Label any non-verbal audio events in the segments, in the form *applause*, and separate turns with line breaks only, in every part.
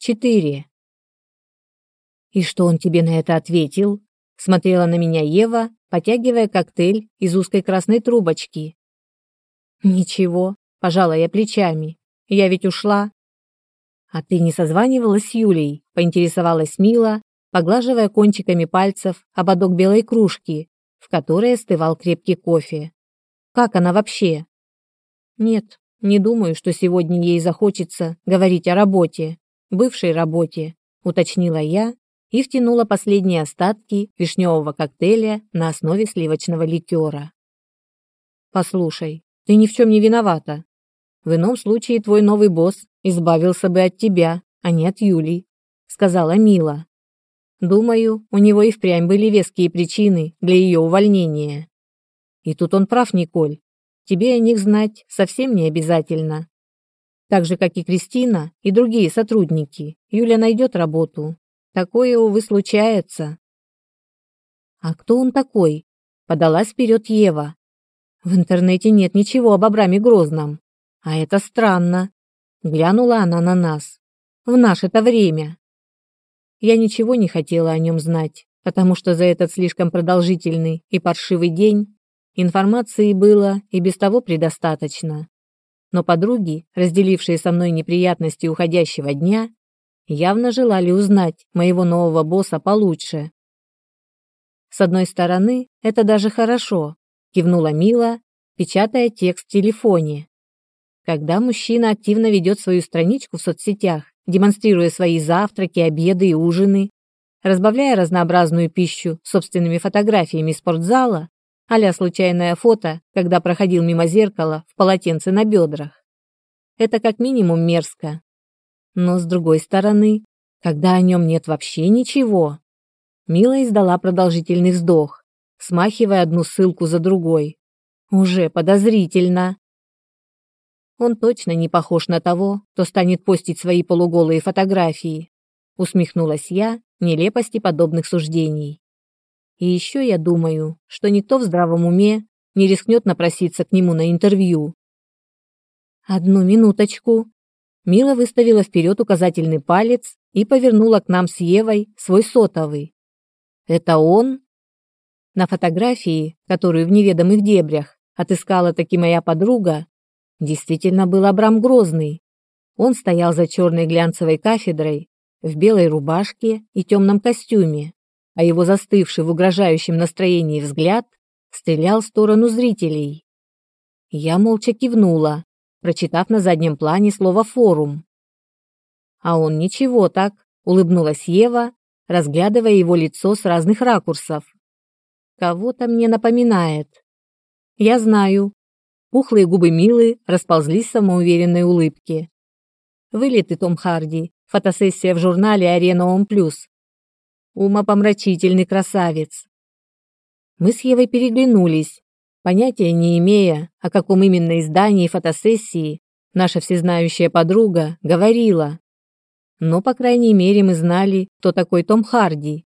четыре. И что он тебе на это ответил? Смотрела на меня Ева, потягивая коктейль из узкой красной трубочки. Ничего, пожала я плечами. Я ведь ушла. А ты не созванивалась с Юлей? Поинтересовалась Мила, поглаживая кончиками пальцев ободок белой кружки, в которой остывал крепкий кофе. Как она вообще? Нет, не думаю, что сегодня ей захочется говорить о работе, бывшей работе, уточнила я и втянула последние остатки вишневого коктейля на основе сливочного ликера. Послушай, ты ни в чем не виновата. В ином случае твой новый босс избавился бы от тебя, а не от Юли, сказала Мила. Думаю, у него и впрямь были веские причины для ее увольнения. И тут он прав, Николь. Тебе о них знать совсем не обязательно. Так же, как и Кристина и другие сотрудники, Юля найдет работу. Такое, увы, случается. А кто он такой? Подалась вперед Ева. В интернете нет ничего об Абраме Грозном. А это странно. Глянула она на нас. В наше-то время. Я ничего не хотела о нем знать, потому что за этот слишком продолжительный и паршивый день информации было и без того предостаточно. Но подруги, разделившие со мной неприятности уходящего дня, явно желали узнать моего нового босса получше. С одной стороны, это даже хорошо, кивнула Мила, печатая текст в телефоне. Когда мужчина активно ведет свою страничку в соцсетях, демонстрируя свои завтраки, обеды и ужины, разбавляя разнообразную пищу собственными фотографиями спортзала, а случайное фото, когда проходил мимо зеркала в полотенце на бедрах. Это как минимум мерзко. Но с другой стороны, когда о нем нет вообще ничего. Мила издала продолжительный вздох, смахивая одну ссылку за другой. Уже подозрительно. Он точно не похож на того, кто станет постить свои полуголые фотографии. Усмехнулась я нелепости подобных суждений. И еще я думаю, что никто в здравом уме не рискнет напроситься к нему на интервью. Одну минуточку. Мила выставила вперед указательный палец и повернула к нам с Евой свой сотовый. Это он? На фотографии, которую в неведомых дебрях отыскала таки моя подруга, Действительно был Абрам Грозный. Он стоял за черной глянцевой кафедрой, в белой рубашке и темном костюме, а его застывший в угрожающем настроении взгляд стрелял в сторону зрителей. Я молча кивнула, прочитав на заднем плане слово «форум». А он ничего так, улыбнулась Ева, разглядывая его лицо с разных ракурсов. Кого-то мне напоминает. Я знаю, Пухлые губы Милы расползлись в самоуверенной улыбке. Вылет и Том Харди. Фотосессия в журнале «Арена Ом Плюс». Умопомрачительный красавец. Мы с Евой переглянулись, понятия не имея, о каком именно издании фотосессии наша всезнающая подруга говорила. Но, по крайней мере, мы знали, кто такой Том Харди.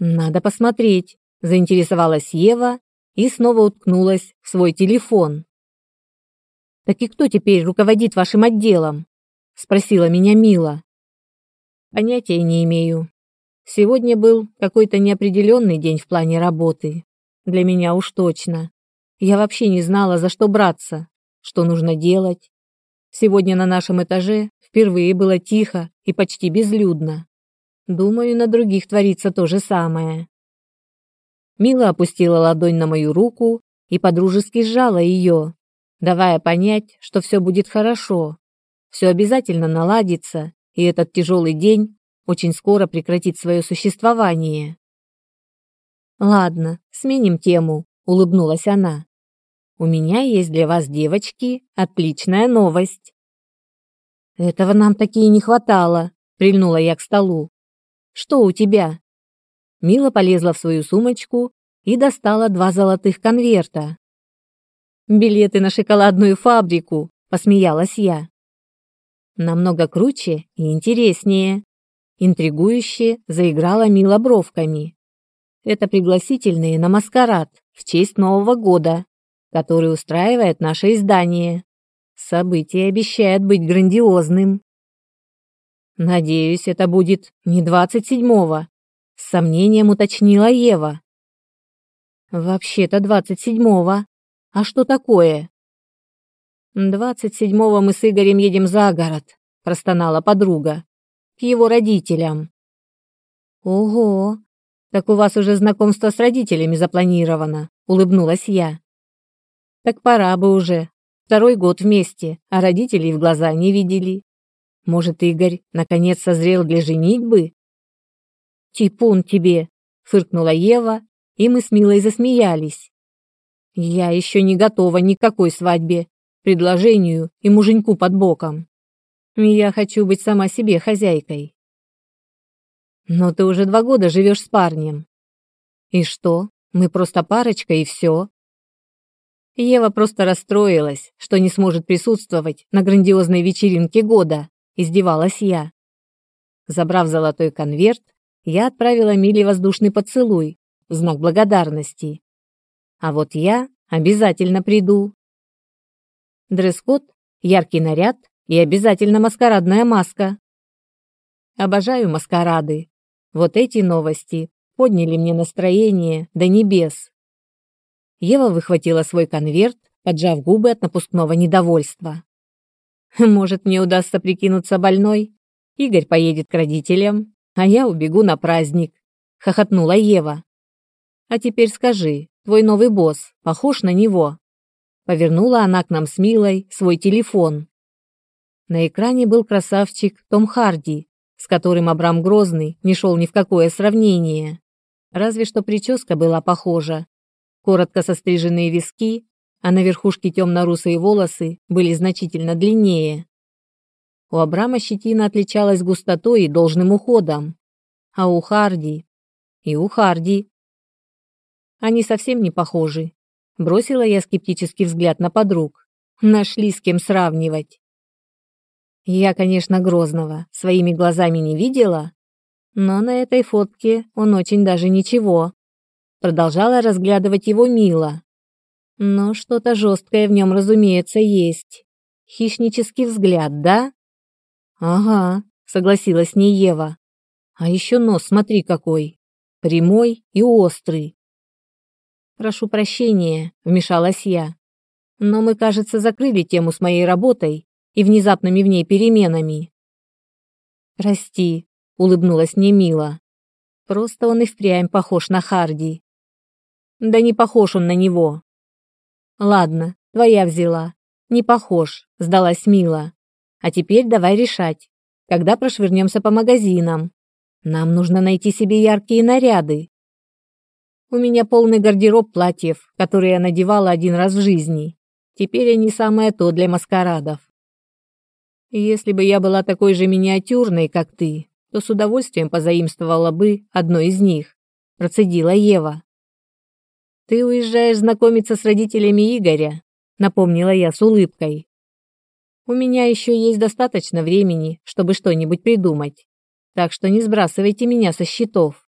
«Надо посмотреть», – заинтересовалась Ева и снова уткнулась в свой телефон. «Так и кто теперь руководит вашим отделом?» – спросила меня Мила. «Понятия не имею. Сегодня был какой-то неопределенный день в плане работы. Для меня уж точно. Я вообще не знала, за что браться, что нужно делать. Сегодня на нашем этаже впервые было тихо и почти безлюдно. Думаю, на других творится то же самое. Мила опустила ладонь на мою руку и подружески сжала ее, давая понять, что все будет хорошо. Все обязательно наладится, и этот тяжелый день очень скоро прекратит свое существование. Ладно, сменим тему, улыбнулась она. У меня есть для вас, девочки, отличная новость. Этого нам таки не хватало, прильнула я к столу. Что у тебя? Мила полезла в свою сумочку и достала два золотых конверта. «Билеты на шоколадную фабрику», — посмеялась я. Намного круче и интереснее. Интригующе заиграла Мила бровками. Это пригласительные на маскарад в честь Нового года, который устраивает наше издание. Событие обещает быть грандиозным. Надеюсь, это будет не двадцать седьмого, с сомнением уточнила Ева. Вообще-то двадцать седьмого. А что такое? Двадцать седьмого мы с Игорем едем за город, простонала подруга. К его родителям. Ого, так у вас уже знакомство с родителями запланировано, улыбнулась я. Так пора бы уже. Второй год вместе, а родителей в глаза не видели. Может, Игорь наконец созрел для женитьбы? Типун тебе, фыркнула Ева, и мы с Милой засмеялись. Я еще не готова ни к какой свадьбе, предложению и муженьку под боком. Я хочу быть сама себе хозяйкой. Но ты уже два года живешь с парнем. И что? Мы просто парочка и все. Ева просто расстроилась, что не сможет присутствовать на грандиозной вечеринке года, издевалась я. Забрав золотой конверт, я отправила Миле воздушный поцелуй знак благодарности. А вот я обязательно приду. Дресс-код, яркий наряд и обязательно маскарадная маска. Обожаю маскарады. Вот эти новости подняли мне настроение до небес. Ева выхватила свой конверт, поджав губы от напускного недовольства. *laughs* Может, мне удастся прикинуться больной? Игорь поедет к родителям, а я убегу на праздник, хохотнула Ева. А теперь скажи, твой новый босс похож на него? Повернула она к нам с Милой свой телефон. На экране был красавчик Том Харди, с которым Абрам Грозный не шел ни в какое сравнение. Разве что прическа была похожа. Коротко состриженные виски, а на верхушке темно-русые волосы были значительно длиннее. У Абрама щетина отличалась густотой и должным уходом. А у Харди... И у Харди... Они совсем не похожи. Бросила я скептический взгляд на подруг. Нашли с кем сравнивать. Я, конечно, Грозного своими глазами не видела, но на этой фотке он очень даже ничего. Продолжала разглядывать его мило. Но что-то жесткое в нем, разумеется, есть. Хищнический взгляд, да? Ага, согласилась с ней Ева. А еще нос, смотри какой. Прямой и острый. Прошу прощения, вмешалась я. Но мы, кажется, закрыли тему с моей работой и внезапными в ней переменами. «Прости», — улыбнулась мне мило. «Просто он и впрямь похож на Харди». «Да не похож он на него». «Ладно, твоя взяла. Не похож», — сдалась Мила. «А теперь давай решать, когда прошвырнемся по магазинам. Нам нужно найти себе яркие наряды». У меня полный гардероб платьев, которые я надевала один раз в жизни. Теперь они самое то для маскарадов. Если бы я была такой же миниатюрной, как ты, то с удовольствием позаимствовала бы одно из них, процедила Ева. Ты уезжаешь знакомиться с родителями Игоря, напомнила я с улыбкой. У меня еще есть достаточно времени, чтобы что-нибудь придумать. Так что не сбрасывайте меня со счетов.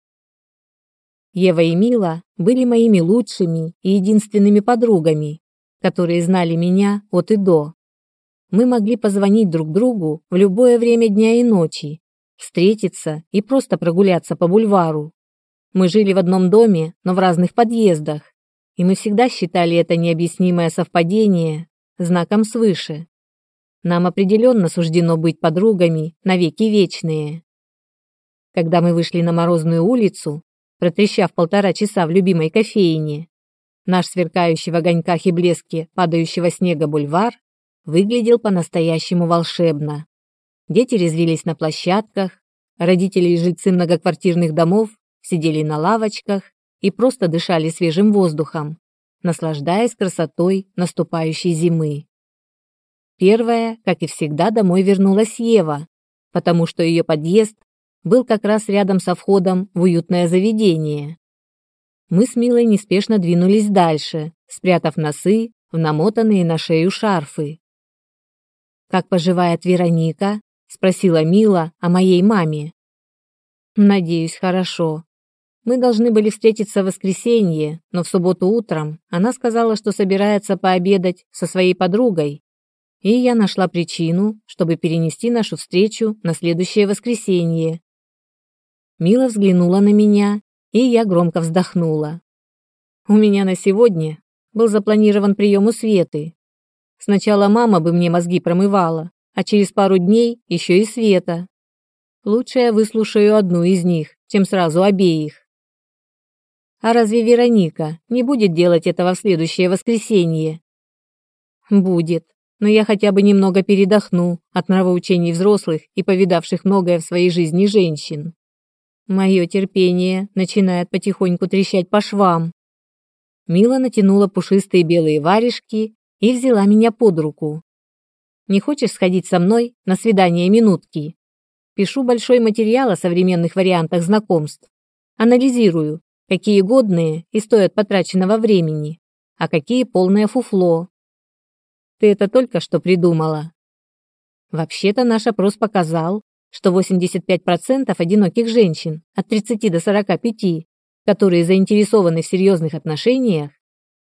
Ева и Мила были моими лучшими и единственными подругами, которые знали меня от и до мы могли позвонить друг другу в любое время дня и ночи, встретиться и просто прогуляться по бульвару. Мы жили в одном доме, но в разных подъездах, и мы всегда считали это необъяснимое совпадение знаком свыше. Нам определенно суждено быть подругами навеки вечные. Когда мы вышли на морозную улицу, протрещав полтора часа в любимой кофейне, наш сверкающий в огоньках и блеске падающего снега бульвар выглядел по-настоящему волшебно. Дети резвились на площадках, родители и жильцы многоквартирных домов сидели на лавочках и просто дышали свежим воздухом, наслаждаясь красотой наступающей зимы. Первая, как и всегда, домой вернулась Ева, потому что ее подъезд был как раз рядом со входом в уютное заведение. Мы с Милой неспешно двинулись дальше, спрятав носы в намотанные на шею шарфы. «Как поживает Вероника?» — спросила Мила о моей маме. «Надеюсь, хорошо. Мы должны были встретиться в воскресенье, но в субботу утром она сказала, что собирается пообедать со своей подругой. и я нашла причину, чтобы перенести нашу встречу на следующее воскресенье. Мила взглянула на меня, и я громко вздохнула. У меня на сегодня был запланирован прием у Светы. Сначала мама бы мне мозги промывала, а через пару дней еще и Света. Лучше я выслушаю одну из них, чем сразу обеих. А разве Вероника не будет делать этого в следующее воскресенье? Будет, но я хотя бы немного передохну от нравоучений взрослых и повидавших многое в своей жизни женщин. Мое терпение начинает потихоньку трещать по швам. Мила натянула пушистые белые варежки и взяла меня под руку. «Не хочешь сходить со мной на свидание минутки?» Пишу большой материал о современных вариантах знакомств. Анализирую, какие годные и стоят потраченного времени, а какие полное фуфло. Ты это только что придумала. Вообще-то наш опрос показал, что 85% одиноких женщин от 30 до 45, которые заинтересованы в серьезных отношениях,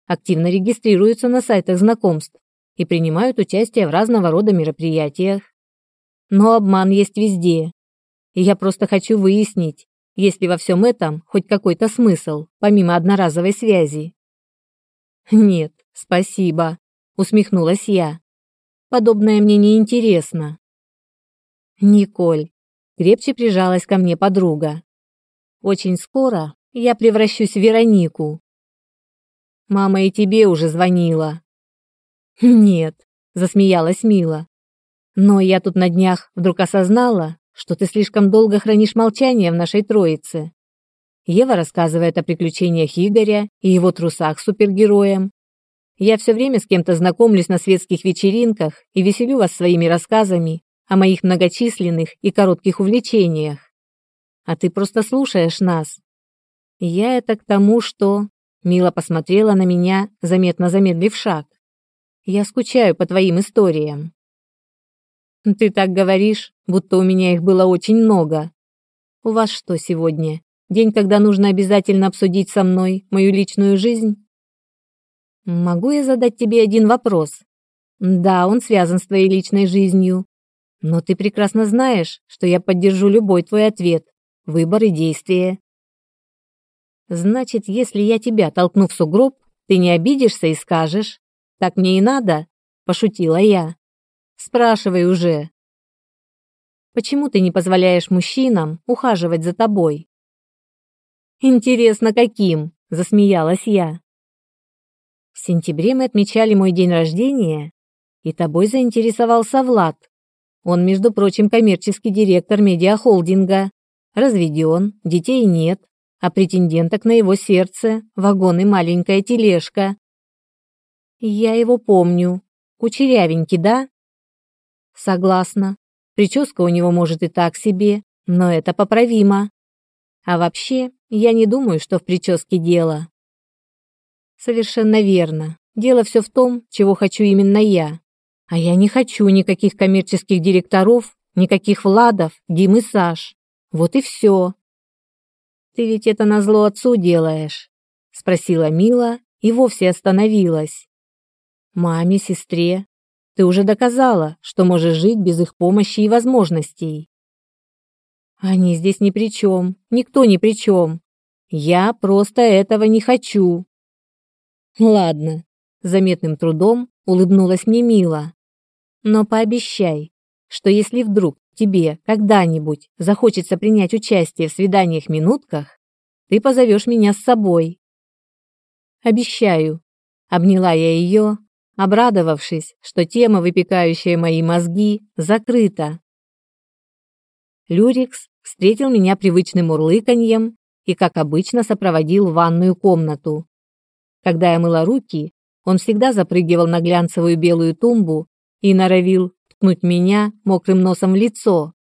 активно регистрируются на сайтах знакомств и принимают участие в разного рода мероприятиях. Но обман есть везде. И я просто хочу выяснить, есть ли во всем этом хоть какой-то смысл, помимо одноразовой связи. Нет, спасибо, усмехнулась я. Подобное мне не интересно. Николь, крепче прижалась ко мне подруга. Очень скоро я превращусь в Веронику. Мама и тебе уже звонила. Нет, засмеялась Мила. Но я тут на днях вдруг осознала, что ты слишком долго хранишь молчание в нашей троице. Ева рассказывает о приключениях Игоря и его трусах с супергероем. Я все время с кем-то знакомлюсь на светских вечеринках и веселю вас своими рассказами о моих многочисленных и коротких увлечениях. А ты просто слушаешь нас. Я это к тому, что... Мила посмотрела на меня, заметно замедлив шаг. Я скучаю по твоим историям. Ты так говоришь, будто у меня их было очень много. У вас что сегодня? День, когда нужно обязательно обсудить со мной мою личную жизнь? Могу я задать тебе один вопрос? Да, он связан с твоей личной жизнью. Но ты прекрасно знаешь, что я поддержу любой твой ответ, выбор и действие. Значит, если я тебя толкну в сугроб, ты не обидишься и скажешь: "Так мне и надо", пошутила я. Спрашивай уже. Почему ты не позволяешь мужчинам ухаживать за тобой? Интересно, каким? засмеялась я. В сентябре мы отмечали мой день рождения, и тобой заинтересовался Влад. Он, между прочим, коммерческий директор медиахолдинга. Разведен, детей нет, а претенденток на его сердце вагон и маленькая тележка. Я его помню. Кучерявенький, да? Согласна. Прическа у него может и так себе, но это поправимо. А вообще, я не думаю, что в прическе дело. Совершенно верно. Дело все в том, чего хочу именно я. А я не хочу никаких коммерческих директоров, никаких Владов, Дим и Саш. Вот и все. Ты ведь это назло отцу делаешь? Спросила Мила и вовсе остановилась. Маме, сестре, ты уже доказала, что можешь жить без их помощи и возможностей. Они здесь ни при чем, никто ни при чем. Я просто этого не хочу. Ладно, заметным трудом улыбнулась мне Мила. Но пообещай, что если вдруг тебе когда-нибудь захочется принять участие в свиданиях-минутках, ты позовешь меня с собой. Обещаю. Обняла я ее, обрадовавшись, что тема, выпекающая мои мозги, закрыта. Люрикс встретил меня привычным урлыканьем и, как обычно, сопроводил в ванную комнату. Когда я мыла руки, он всегда запрыгивал на глянцевую белую тумбу и норовил ткнуть меня мокрым носом в лицо.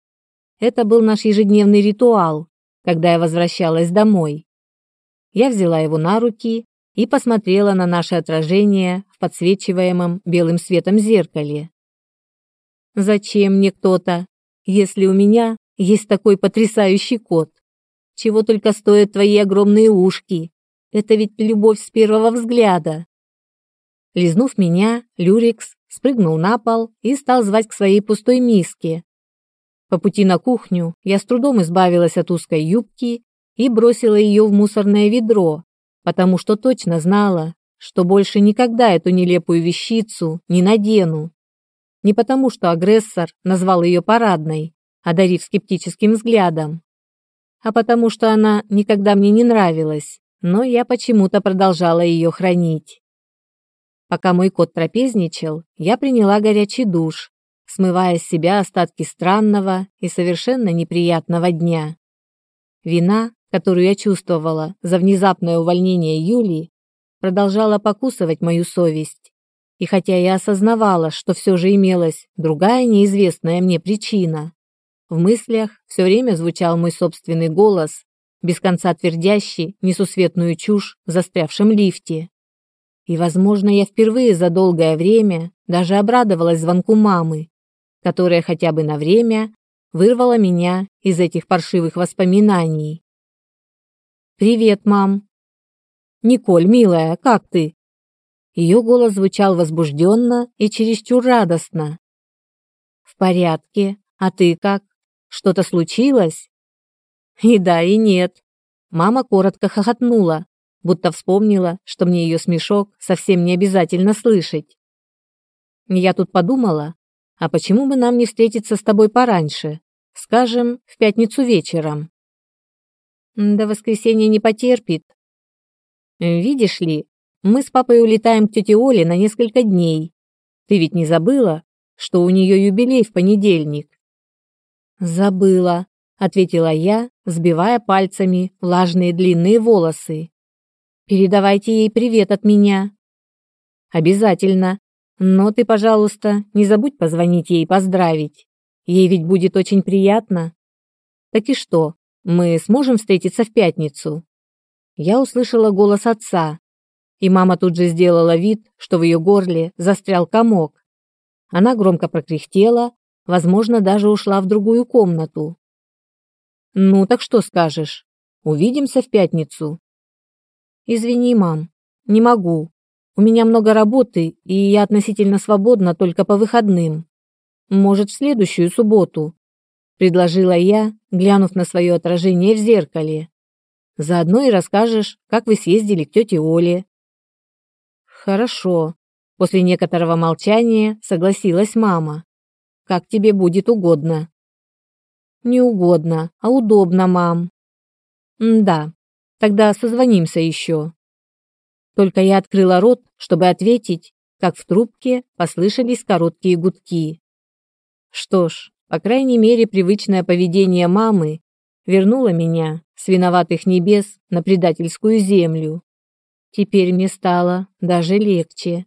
Это был наш ежедневный ритуал, когда я возвращалась домой. Я взяла его на руки и посмотрела на наше отражение в подсвечиваемом белым светом зеркале. Зачем мне кто-то, если у меня есть такой потрясающий кот? Чего только стоят твои огромные ушки. Это ведь любовь с первого взгляда. Лизнув меня, Люрикс спрыгнул на пол и стал звать к своей пустой миске. По пути на кухню я с трудом избавилась от узкой юбки и бросила ее в мусорное ведро, потому что точно знала, что больше никогда эту нелепую вещицу не надену. Не потому, что агрессор назвал ее парадной, одарив скептическим взглядом, а потому что она никогда мне не нравилась, но я почему-то продолжала ее хранить. Пока мой кот трапезничал, я приняла горячий душ, смывая с себя остатки странного и совершенно неприятного дня. Вина, которую я чувствовала за внезапное увольнение Юли, продолжала покусывать мою совесть. И хотя я осознавала, что все же имелась другая неизвестная мне причина, в мыслях все время звучал мой собственный голос, без конца твердящий несусветную чушь в застрявшем лифте. И, возможно, я впервые за долгое время даже обрадовалась звонку мамы, которая хотя бы на время вырвала меня из этих паршивых воспоминаний. «Привет, мам!» «Николь, милая, как ты?» Ее голос звучал возбужденно и чересчур радостно. «В порядке. А ты как? Что-то случилось?» «И да, и нет». Мама коротко хохотнула, будто вспомнила, что мне ее смешок совсем не обязательно слышать. Я тут подумала, а почему бы нам не встретиться с тобой пораньше? Скажем, в пятницу вечером. До воскресенья не потерпит. Видишь ли, мы с папой улетаем к тете Оле на несколько дней. Ты ведь не забыла, что у нее юбилей в понедельник? Забыла, ответила я, сбивая пальцами влажные длинные волосы. Передавайте ей привет от меня. Обязательно. Но ты, пожалуйста, не забудь позвонить ей и поздравить. Ей ведь будет очень приятно. Так и что, мы сможем встретиться в пятницу?» Я услышала голос отца, и мама тут же сделала вид, что в ее горле застрял комок. Она громко прокряхтела, возможно, даже ушла в другую комнату. «Ну, так что скажешь? Увидимся в пятницу?» «Извини, мам, не могу. У меня много работы, и я относительно свободна только по выходным. Может, в следующую субботу?» предложила я, глянув на свое отражение в зеркале. Заодно и расскажешь, как вы съездили к тете Оле. Хорошо. После некоторого молчания согласилась мама. Как тебе будет угодно. Не угодно, а удобно, мам. Да. Тогда созвонимся еще. Только я открыла рот, чтобы ответить, как в трубке послышались короткие гудки. Что ж, по крайней мере, привычное поведение мамы вернуло меня с виноватых небес на предательскую землю. Теперь мне стало даже легче.